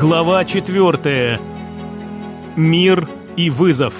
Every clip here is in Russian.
Глава 4. Мир и вызов.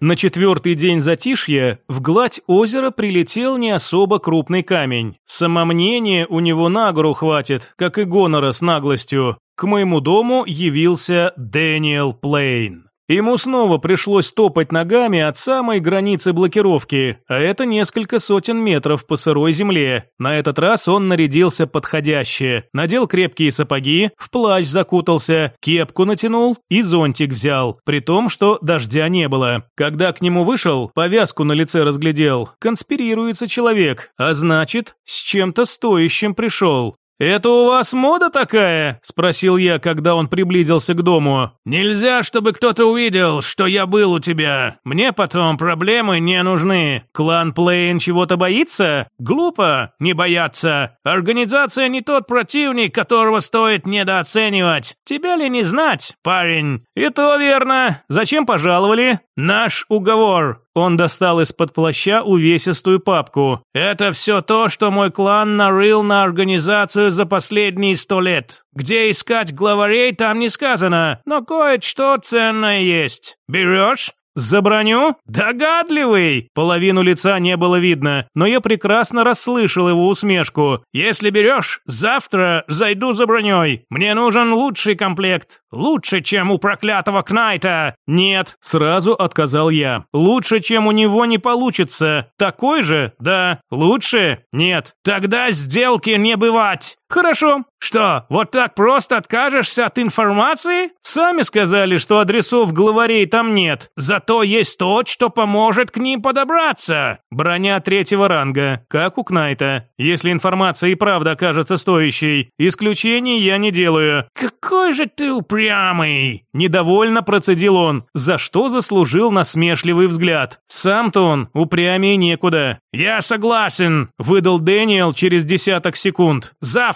На четвертый день затишья в гладь озера прилетел не особо крупный камень. Самомнение у него на гору хватит, как и гонора с наглостью. К моему дому явился Дэниел Плейн. Ему снова пришлось топать ногами от самой границы блокировки, а это несколько сотен метров по сырой земле. На этот раз он нарядился подходяще. Надел крепкие сапоги, в плащ закутался, кепку натянул и зонтик взял, при том, что дождя не было. Когда к нему вышел, повязку на лице разглядел. Конспирируется человек, а значит, с чем-то стоящим пришел. «Это у вас мода такая?» – спросил я, когда он приблизился к дому. «Нельзя, чтобы кто-то увидел, что я был у тебя. Мне потом проблемы не нужны. Клан Плейн чего-то боится? Глупо не бояться. Организация не тот противник, которого стоит недооценивать. Тебя ли не знать, парень?» «И то верно. Зачем пожаловали?» «Наш уговор. Он достал из-под плаща увесистую папку. «Это все то, что мой клан нарыл на организацию за последние сто лет. Где искать главарей, там не сказано, но кое-что ценное есть. Берешь?» «За броню? Догадливый!» Половину лица не было видно, но я прекрасно расслышал его усмешку. «Если берешь, завтра зайду за броней. Мне нужен лучший комплект. Лучше, чем у проклятого Кнайта!» «Нет», сразу отказал я. «Лучше, чем у него не получится. Такой же? Да. Лучше? Нет. Тогда сделки не бывать!» «Хорошо. Что, вот так просто откажешься от информации? Сами сказали, что адресов главарей там нет. Зато есть то, что поможет к ним подобраться. Броня третьего ранга, как у Кнайта. Если информация и правда окажется стоящей, исключений я не делаю». «Какой же ты упрямый!» Недовольно процедил он, за что заслужил насмешливый взгляд. Сам-то он упрямее некуда. «Я согласен», – выдал Дэниел через десяток секунд. «Завтра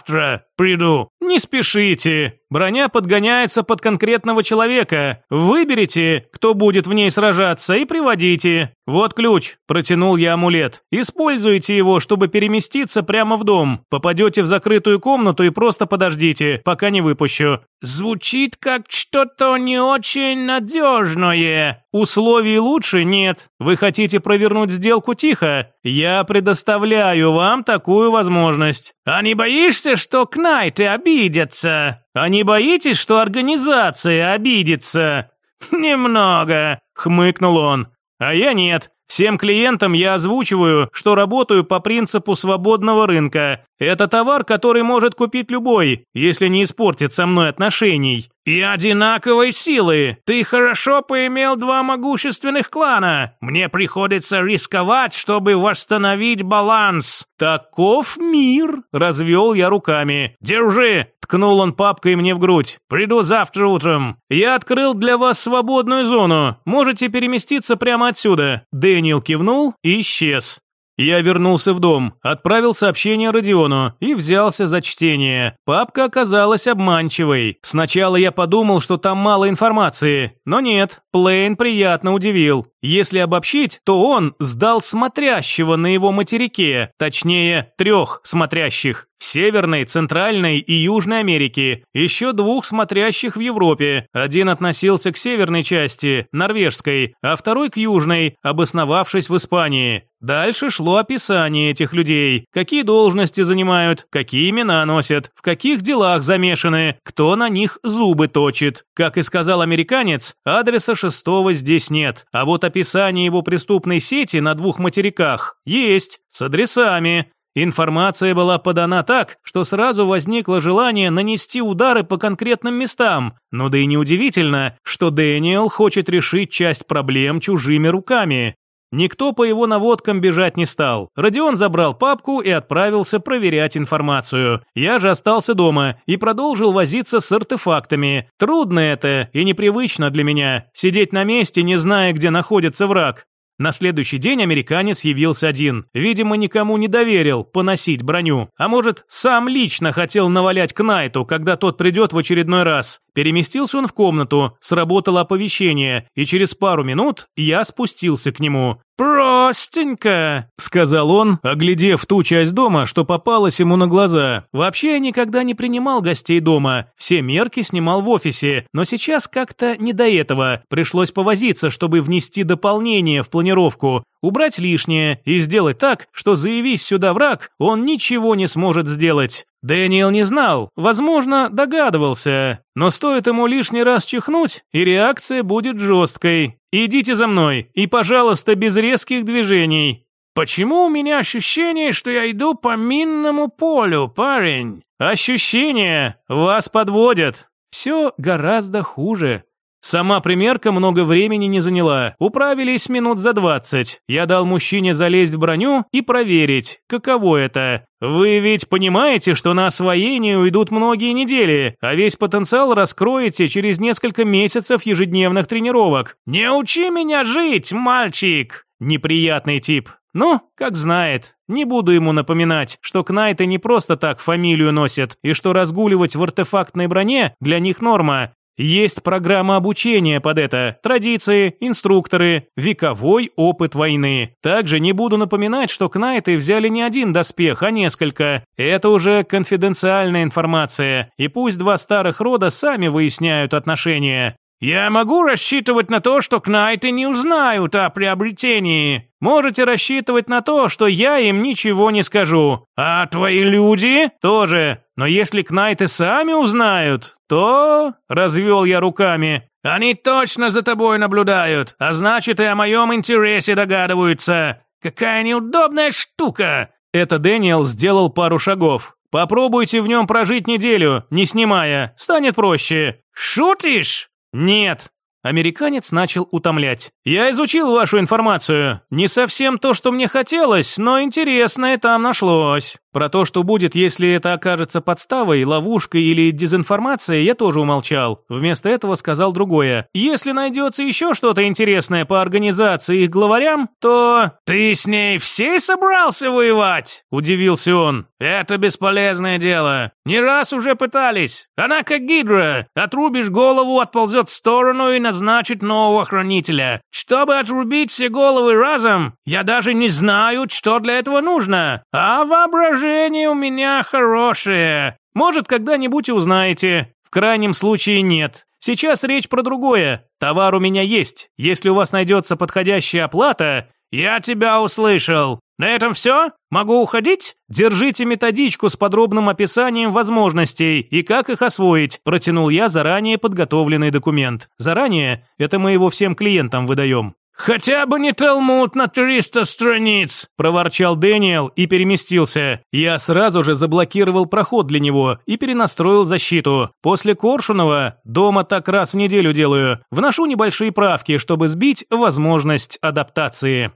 приду». «Не спешите. Броня подгоняется под конкретного человека. Выберите, кто будет в ней сражаться, и приводите. Вот ключ. Протянул я амулет. Используйте его, чтобы переместиться прямо в дом. Попадете в закрытую комнату и просто подождите, пока не выпущу. Звучит как что-то не очень надежное. Условий лучше нет. Вы хотите провернуть сделку тихо? Я предоставляю вам такую возможность. А не боишься, что Кнайты обидятся? А не боитесь, что организация обидится? Немного, хмыкнул он. А я нет. Всем клиентам я озвучиваю, что работаю по принципу свободного рынка. Это товар, который может купить любой, если не испортит со мной отношений. И одинаковой силы. Ты хорошо поимел два могущественных клана. Мне приходится рисковать, чтобы восстановить баланс. Таков мир, развел я руками. Держи, ткнул он папкой мне в грудь. Приду завтра утром. Я открыл для вас свободную зону. Можете переместиться прямо отсюда. Дэниел кивнул и исчез. Я вернулся в дом, отправил сообщение Родиону и взялся за чтение. Папка оказалась обманчивой. Сначала я подумал, что там мало информации, но нет, Плейн приятно удивил. Если обобщить, то он сдал смотрящего на его материке, точнее, трех смотрящих. В Северной, Центральной и Южной Америке, еще двух смотрящих в Европе. Один относился к северной части, норвежской, а второй к южной, обосновавшись в Испании. Дальше шло описание этих людей, какие должности занимают, какие имена носят, в каких делах замешаны, кто на них зубы точит. Как и сказал американец, адреса шестого здесь нет, а вот описание его преступной сети на двух материках есть, с адресами. Информация была подана так, что сразу возникло желание нанести удары по конкретным местам. Но да и неудивительно, что Дэниел хочет решить часть проблем чужими руками. Никто по его наводкам бежать не стал. Родион забрал папку и отправился проверять информацию. Я же остался дома и продолжил возиться с артефактами. Трудно это и непривычно для меня сидеть на месте, не зная, где находится враг. На следующий день американец явился один. Видимо, никому не доверил поносить броню. А может, сам лично хотел навалять Кнайту, когда тот придет в очередной раз. Переместился он в комнату, сработало оповещение, и через пару минут я спустился к нему. «Простенько», — сказал он, оглядев ту часть дома, что попалась ему на глаза. Вообще я никогда не принимал гостей дома, все мерки снимал в офисе, но сейчас как-то не до этого. Пришлось повозиться, чтобы внести дополнение в планировку, убрать лишнее и сделать так, что заявись сюда враг, он ничего не сможет сделать. Дэниел не знал, возможно, догадывался, но стоит ему лишний раз чихнуть, и реакция будет жесткой. Идите за мной, и, пожалуйста, без резких движений. Почему у меня ощущение, что я иду по минному полю, парень? Ощущения вас подводят. Все гораздо хуже. Сама примерка много времени не заняла. Управились минут за двадцать. Я дал мужчине залезть в броню и проверить, каково это. Вы ведь понимаете, что на освоение уйдут многие недели, а весь потенциал раскроете через несколько месяцев ежедневных тренировок. Не учи меня жить, мальчик. Неприятный тип. Ну, как знает. Не буду ему напоминать, что Кнайты не просто так фамилию носят, и что разгуливать в артефактной броне для них норма. Есть программа обучения под это, традиции, инструкторы, вековой опыт войны. Также не буду напоминать, что кнайты взяли не один доспех, а несколько. Это уже конфиденциальная информация, и пусть два старых рода сами выясняют отношения. «Я могу рассчитывать на то, что кнайты не узнают о приобретении. Можете рассчитывать на то, что я им ничего не скажу. А твои люди тоже. Но если кнайты сами узнают, то...» Развел я руками. «Они точно за тобой наблюдают, а значит и о моем интересе догадываются. Какая неудобная штука!» Это Дэниел сделал пару шагов. «Попробуйте в нем прожить неделю, не снимая. Станет проще». «Шутишь?» «Нет». Американец начал утомлять. «Я изучил вашу информацию. Не совсем то, что мне хотелось, но интересное там нашлось. Про то, что будет, если это окажется подставой, ловушкой или дезинформацией, я тоже умолчал. Вместо этого сказал другое. Если найдется еще что-то интересное по организации их главарям, то... «Ты с ней всей собрался воевать?» – удивился он. «Это бесполезное дело. Не раз уже пытались. Она как гидра. Отрубишь голову, отползет в сторону и назначит нового хранителя. Чтобы отрубить все головы разом, я даже не знаю, что для этого нужно. А воображение Воображение у меня хорошее. Может, когда-нибудь узнаете. В крайнем случае нет. Сейчас речь про другое. Товар у меня есть. Если у вас найдется подходящая оплата, я тебя услышал. На этом все? Могу уходить? Держите методичку с подробным описанием возможностей и как их освоить. Протянул я заранее подготовленный документ. Заранее это мы его всем клиентам выдаем. «Хотя бы не Талмуд на 300 страниц!» – проворчал Дэниел и переместился. Я сразу же заблокировал проход для него и перенастроил защиту. После Коршунова дома так раз в неделю делаю. Вношу небольшие правки, чтобы сбить возможность адаптации.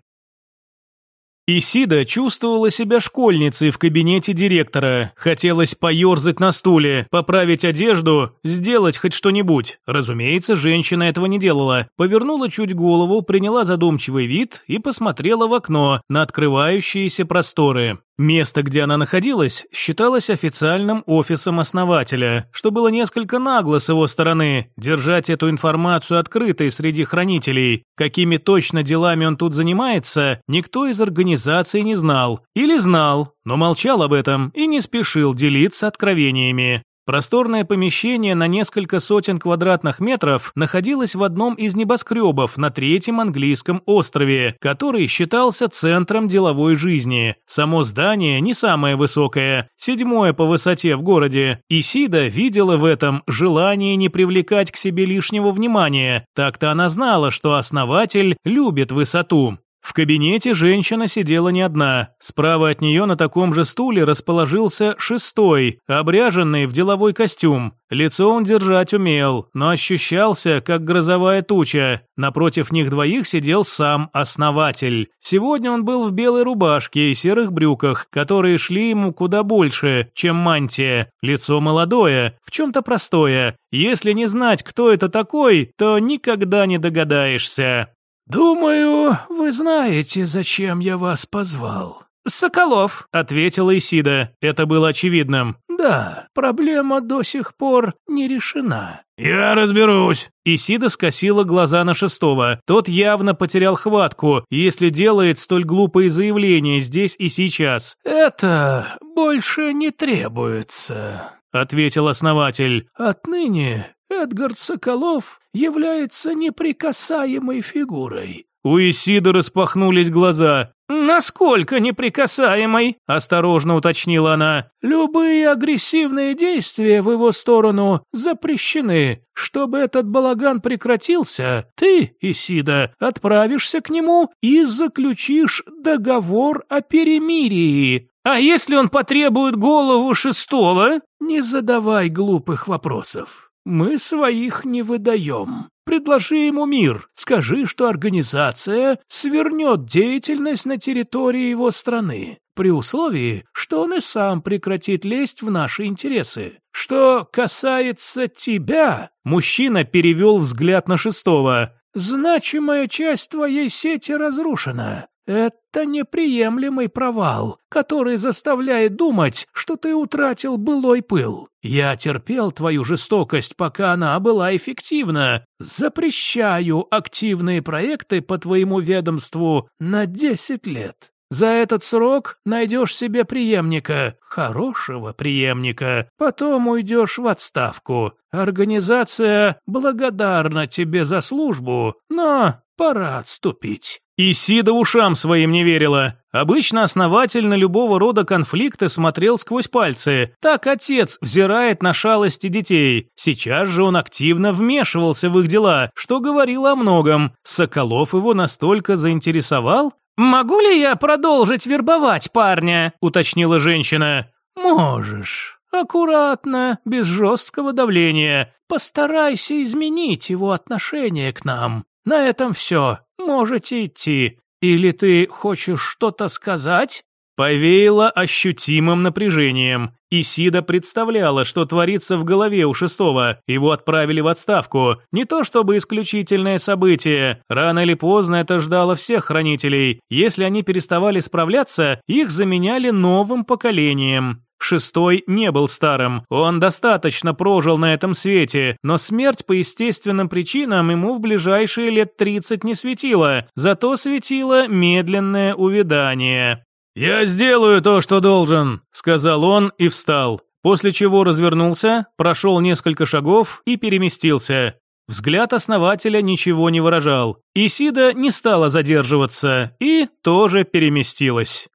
Исида чувствовала себя школьницей в кабинете директора. Хотелось поерзать на стуле, поправить одежду, сделать хоть что-нибудь. Разумеется, женщина этого не делала. Повернула чуть голову, приняла задумчивый вид и посмотрела в окно на открывающиеся просторы. Место, где она находилась, считалось официальным офисом основателя, что было несколько нагло с его стороны, держать эту информацию открытой среди хранителей. Какими точно делами он тут занимается, никто из организаций не знал. Или знал, но молчал об этом и не спешил делиться откровениями. Просторное помещение на несколько сотен квадратных метров находилось в одном из небоскребов на третьем английском острове, который считался центром деловой жизни. Само здание не самое высокое, седьмое по высоте в городе. Исида видела в этом желание не привлекать к себе лишнего внимания. Так-то она знала, что основатель любит высоту. В кабинете женщина сидела не одна. Справа от нее на таком же стуле расположился шестой, обряженный в деловой костюм. Лицо он держать умел, но ощущался, как грозовая туча. Напротив них двоих сидел сам основатель. Сегодня он был в белой рубашке и серых брюках, которые шли ему куда больше, чем мантия. Лицо молодое, в чем-то простое. Если не знать, кто это такой, то никогда не догадаешься. «Думаю, вы знаете, зачем я вас позвал». «Соколов», — ответила Исида. Это было очевидным. Да, проблема до сих пор не решена. «Я разберусь!» Исида скосила глаза на шестого. Тот явно потерял хватку, если делает столь глупые заявления здесь и сейчас. «Это больше не требуется», — ответил основатель. «Отныне Эдгард Соколов является неприкасаемой фигурой. У Исиды распахнулись глаза. «Насколько неприкасаемой?» – осторожно уточнила она. «Любые агрессивные действия в его сторону запрещены. Чтобы этот балаган прекратился, ты, Исида, отправишься к нему и заключишь договор о перемирии. А если он потребует голову шестого?» «Не задавай глупых вопросов. Мы своих не выдаем. Предложи ему мир. Скажи, что организация свернет деятельность на территории его страны, при условии, что он и сам прекратит лезть в наши интересы. Что касается тебя...» Мужчина перевел взгляд на шестого. «Значимая часть твоей сети разрушена. Это неприемлемый провал, который заставляет думать, что ты утратил былой пыл. Я терпел твою жестокость, пока она была эффективна. Запрещаю активные проекты по твоему ведомству на 10 лет. За этот срок найдешь себе преемника, хорошего преемника, потом уйдешь в отставку. Организация благодарна тебе за службу, но пора отступить. И Сида ушам своим не верила. Обычно основатель на любого рода конфликты смотрел сквозь пальцы. Так отец взирает на шалости детей. Сейчас же он активно вмешивался в их дела, что говорило о многом. Соколов его настолько заинтересовал? «Могу ли я продолжить вербовать парня?» – уточнила женщина. «Можешь. Аккуратно, без жесткого давления. Постарайся изменить его отношение к нам. На этом все. Можете идти. Или ты хочешь что-то сказать?» Повеяло ощутимым напряжением. Исида представляла, что творится в голове у шестого. Его отправили в отставку. Не то чтобы исключительное событие. Рано или поздно это ждало всех хранителей. Если они переставали справляться, их заменяли новым поколением. Шестой не был старым, он достаточно прожил на этом свете, но смерть по естественным причинам ему в ближайшие лет 30 не светила, зато светило медленное увядание. «Я сделаю то, что должен», – сказал он и встал, после чего развернулся, прошел несколько шагов и переместился. Взгляд основателя ничего не выражал. Исида не стала задерживаться и тоже переместилась.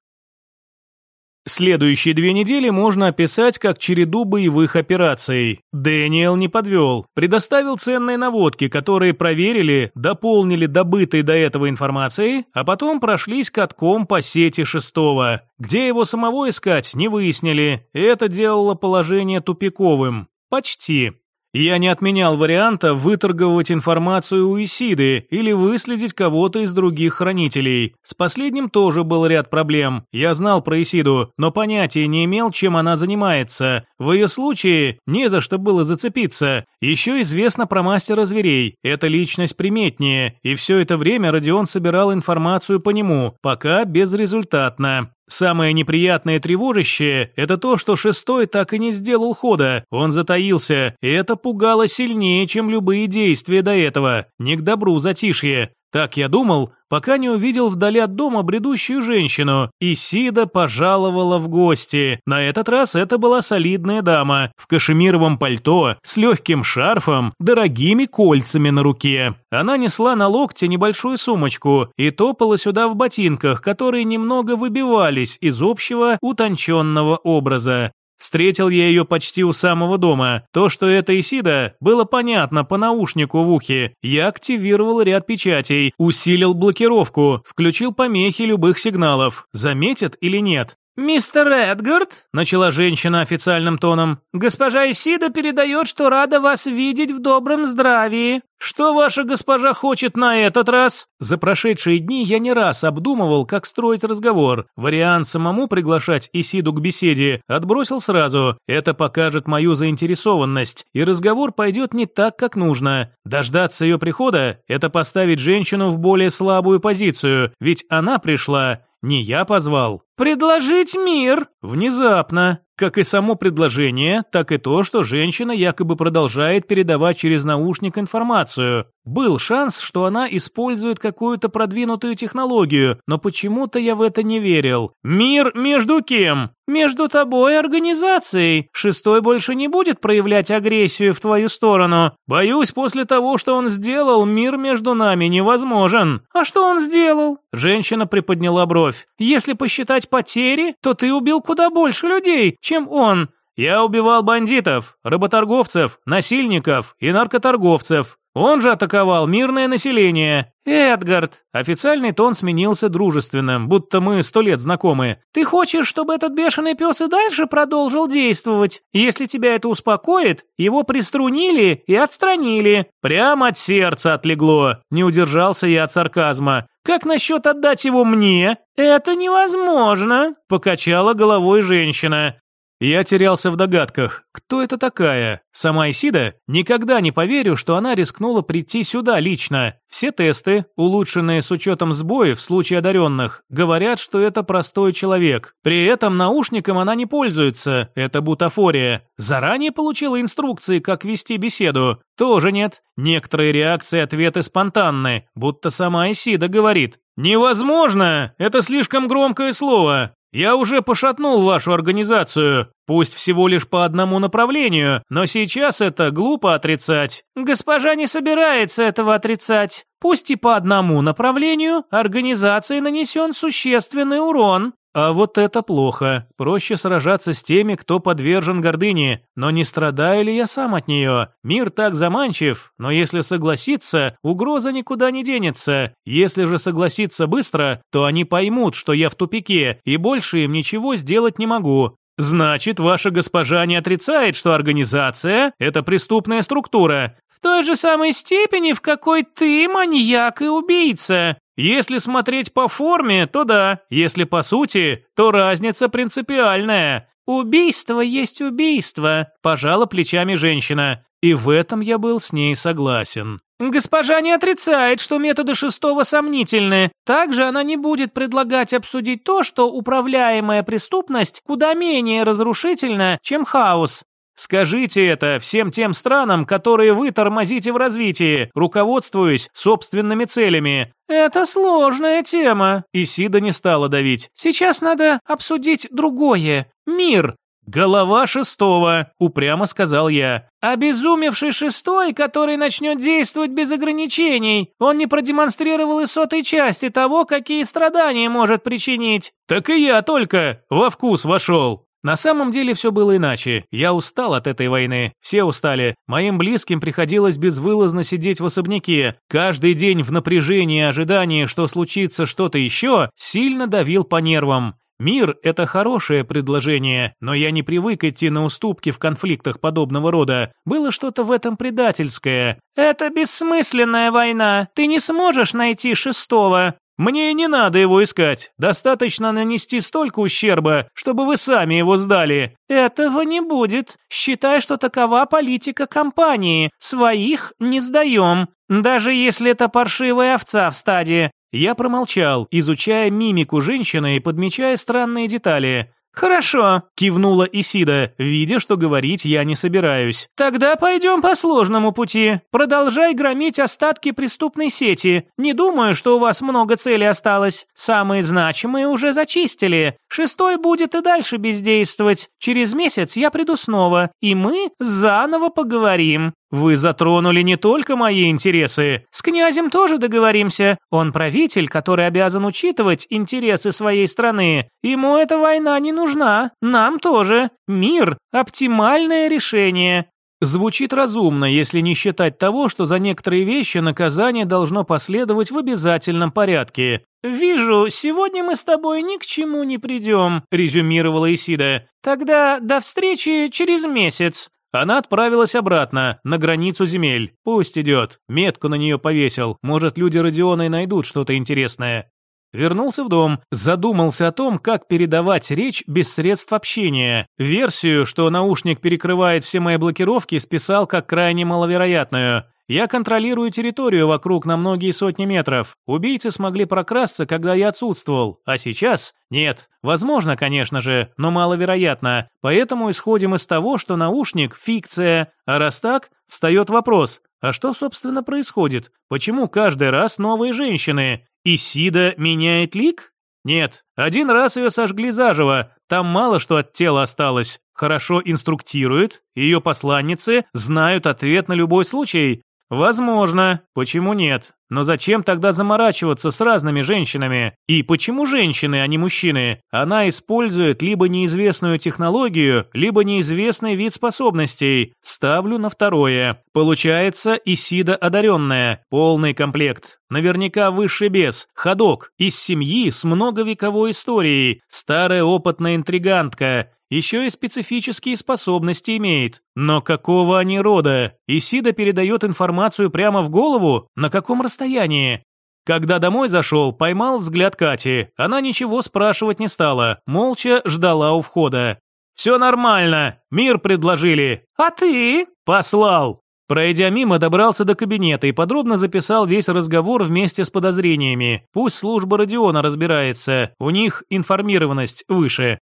Следующие две недели можно описать как череду боевых операций. Дэниел не подвел, предоставил ценные наводки, которые проверили, дополнили добытой до этого информацией, а потом прошлись катком по сети шестого. Где его самого искать, не выяснили, это делало положение тупиковым. Почти. Я не отменял варианта выторговать информацию у Исиды или выследить кого-то из других хранителей. С последним тоже был ряд проблем. Я знал про Исиду, но понятия не имел, чем она занимается. В ее случае не за что было зацепиться. Еще известно про мастера зверей. Эта личность приметнее, и все это время Родион собирал информацию по нему, пока безрезультатно. Самое неприятное и тревожащее – это то, что шестой так и не сделал хода. Он затаился, и это пугало сильнее, чем любые действия до этого. Не к добру затишье. Так я думал, пока не увидел вдали от дома бредущую женщину, и Сида пожаловала в гости. На этот раз это была солидная дама, в кашемировом пальто, с легким шарфом, дорогими кольцами на руке. Она несла на локте небольшую сумочку и топала сюда в ботинках, которые немного выбивались из общего утонченного образа. Встретил я ее почти у самого дома. То, что это Исида, было понятно по наушнику в ухе. Я активировал ряд печатей, усилил блокировку, включил помехи любых сигналов. Заметят или нет? «Мистер Эдгард», – начала женщина официальным тоном, – «госпожа Исида передает, что рада вас видеть в добром здравии». «Что ваша госпожа хочет на этот раз?» За прошедшие дни я не раз обдумывал, как строить разговор. Вариант самому приглашать Исиду к беседе отбросил сразу. Это покажет мою заинтересованность, и разговор пойдет не так, как нужно. Дождаться ее прихода – это поставить женщину в более слабую позицию, ведь она пришла, не я позвал. «Предложить мир!» Внезапно. Как и само предложение, так и то, что женщина якобы продолжает передавать через наушник информацию. Был шанс, что она использует какую-то продвинутую технологию, но почему-то я в это не верил. Мир между кем? Между тобой и организацией. Шестой больше не будет проявлять агрессию в твою сторону. Боюсь, после того, что он сделал, мир между нами невозможен. А что он сделал? Женщина приподняла бровь. Если посчитать потери, то ты убил куда больше людей, чем он. Я убивал бандитов, работорговцев, насильников и наркоторговцев. Он же атаковал мирное население. Эдгард, официальный тон сменился дружественным, будто мы сто лет знакомы. Ты хочешь, чтобы этот бешеный пес и дальше продолжил действовать? Если тебя это успокоит, его приструнили и отстранили. Прямо от сердца отлегло. Не удержался я от сарказма. Как насчет отдать его мне? Это невозможно, покачала головой женщина. Я терялся в догадках, кто это такая? Сама Исида? Никогда не поверю, что она рискнула прийти сюда лично. Все тесты, улучшенные с учетом сбоев в случае одаренных, говорят, что это простой человек. При этом наушником она не пользуется, это бутафория. Заранее получила инструкции, как вести беседу. Тоже нет. Некоторые реакции ответы спонтанны, будто сама Исида говорит. «Невозможно! Это слишком громкое слово. Я уже пошатнул вашу организацию, пусть всего лишь по одному направлению, но сейчас это глупо отрицать. Госпожа не собирается этого отрицать. Пусть и по одному направлению организации нанесен существенный урон. А вот это плохо. Проще сражаться с теми, кто подвержен гордыне. Но не страдаю ли я сам от нее? Мир так заманчив, но если согласиться, угроза никуда не денется. Если же согласиться быстро, то они поймут, что я в тупике, и больше им ничего сделать не могу. Значит, ваша госпожа не отрицает, что организация – это преступная структура. В той же самой степени, в какой ты маньяк и убийца. Если смотреть по форме, то да, если по сути, то разница принципиальная. Убийство есть убийство, пожала плечами женщина. И в этом я был с ней согласен. Госпожа не отрицает, что методы шестого сомнительны. Также она не будет предлагать обсудить то, что управляемая преступность куда менее разрушительна, чем хаос. Скажите это всем тем странам, которые вы тормозите в развитии, руководствуясь собственными целями. Это сложная тема. Исида не стала давить. Сейчас надо обсудить другое. Мир. «Голова шестого», — упрямо сказал я. «Обезумевший шестой, который начнет действовать без ограничений. Он не продемонстрировал и сотой части того, какие страдания может причинить». «Так и я только во вкус вошел». На самом деле все было иначе. Я устал от этой войны. Все устали. Моим близким приходилось безвылазно сидеть в особняке. Каждый день в напряжении и ожидании, что случится что-то еще, сильно давил по нервам. Мир – это хорошее предложение, но я не привык идти на уступки в конфликтах подобного рода. Было что-то в этом предательское. «Это бессмысленная война. Ты не сможешь найти шестого. Мне не надо его искать. Достаточно нанести столько ущерба, чтобы вы сами его сдали. Этого не будет. Считай, что такова политика компании. Своих не сдаем. Даже если это паршивая овца в стаде. Я промолчал, изучая мимику женщины и подмечая странные детали. «Хорошо», – кивнула Исида, видя, что говорить я не собираюсь. «Тогда пойдем по сложному пути. Продолжай громить остатки преступной сети. Не думаю, что у вас много целей осталось. Самые значимые уже зачистили. Шестой будет и дальше бездействовать. Через месяц я приду снова, и мы заново поговорим». Вы затронули не только мои интересы. С князем тоже договоримся. Он правитель, который обязан учитывать интересы своей страны. Ему эта война не нужна. Нам тоже. Мир – оптимальное решение. Звучит разумно, если не считать того, что за некоторые вещи наказание должно последовать в обязательном порядке. «Вижу, сегодня мы с тобой ни к чему не придем», – резюмировала Исида. «Тогда до встречи через месяц». Она отправилась обратно, на границу земель. Пусть идет. Метку на нее повесил. Может, люди Родиона и найдут что-то интересное. Вернулся в дом, задумался о том, как передавать речь без средств общения. Версию, что наушник перекрывает все мои блокировки, списал как крайне маловероятную. Я контролирую территорию вокруг на многие сотни метров. Убийцы смогли прокрасться, когда я отсутствовал, а сейчас нет. Возможно, конечно же, но маловероятно. Поэтому исходим из того, что наушник – фикция. А раз так, встает вопрос, а что, собственно, происходит? Почему каждый раз новые женщины? Исида меняет лик? Нет, один раз ее сожгли заживо, там мало что от тела осталось. Хорошо инструктирует, ее посланницы знают ответ на любой случай, Возможно. Почему нет? Но зачем тогда заморачиваться с разными женщинами? И почему женщины, а не мужчины? Она использует либо неизвестную технологию, либо неизвестный вид способностей. Ставлю на второе. Получается Исида одаренная. Полный комплект. Наверняка высший бес. Ходок. Из семьи с многовековой историей. Старая опытная интригантка. Еще и специфические способности имеет. Но какого они рода? Исида передает информацию прямо в голову? На каком расстоянии? Когда домой зашел, поймал взгляд Кати. Она ничего спрашивать не стала, молча ждала у входа. «Все нормально, мир предложили». «А ты?» «Послал». Пройдя мимо, добрался до кабинета и подробно записал весь разговор вместе с подозрениями. Пусть служба Родиона разбирается, у них информированность выше.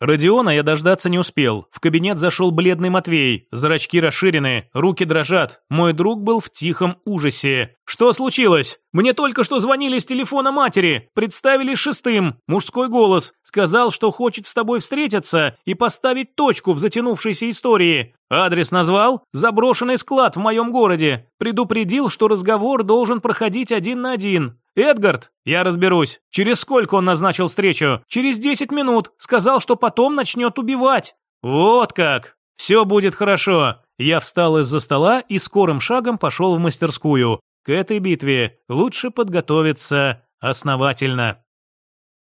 Родиона я дождаться не успел. В кабинет зашел бледный Матвей, зрачки расширены, руки дрожат. Мой друг был в тихом ужасе. «Что случилось? Мне только что звонили с телефона матери, представили шестым, мужской голос, сказал, что хочет с тобой встретиться и поставить точку в затянувшейся истории. Адрес назвал? Заброшенный склад в моем городе. Предупредил, что разговор должен проходить один на один. «Эдгард, я разберусь. Через сколько он назначил встречу? Через десять минут. Сказал, что потом начнет убивать». «Вот как. Все будет хорошо». Я встал из-за стола и скорым шагом пошел в мастерскую. К этой битве лучше подготовиться основательно.